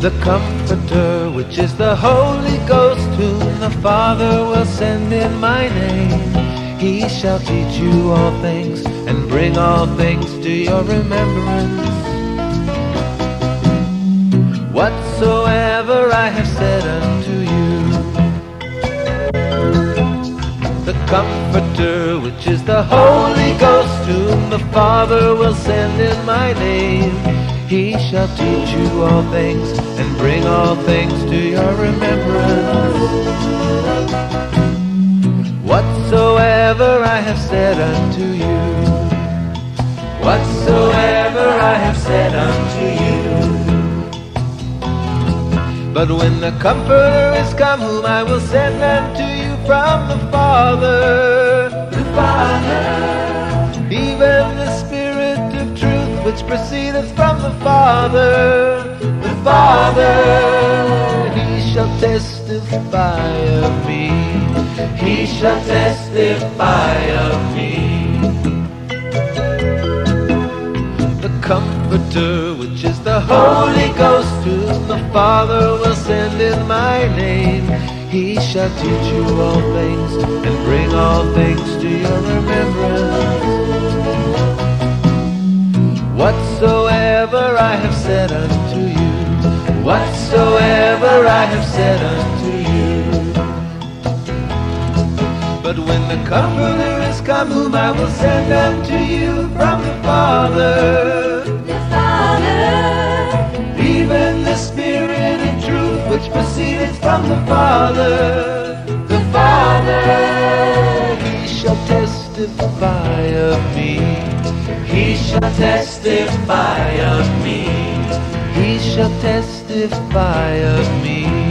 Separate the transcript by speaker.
Speaker 1: The Comforter, which is the Holy Ghost, whom the Father will send in my name. He shall teach you all things and bring all things to your remembrance. Whatsoever I have said The Comforter, which is the Holy Ghost, whom the Father will send in my name. He shall teach you all things and bring all things to your remembrance. Whatsoever I have said unto you, whatsoever I have said unto you. But when the Comforter is come, whom I will send unto you from the Father, the Father, even the Spirit of truth which proceedeth from the Father, the Father, he shall testify of me, he shall testify of me. The Comforter, which is the Holy Ghost, whom the Father will send in my name, he shall teach you all things and bring all things to your remembrance. Whatsoever I have said unto you, whatsoever I have said unto you. But when the Comforter is come, whom I will send unto you from the Father,
Speaker 2: the Father,
Speaker 1: even the Spirit of truth which proceedeth from the Father, the Father, he shall testify of me. He shall testify of me. He shall testify of me.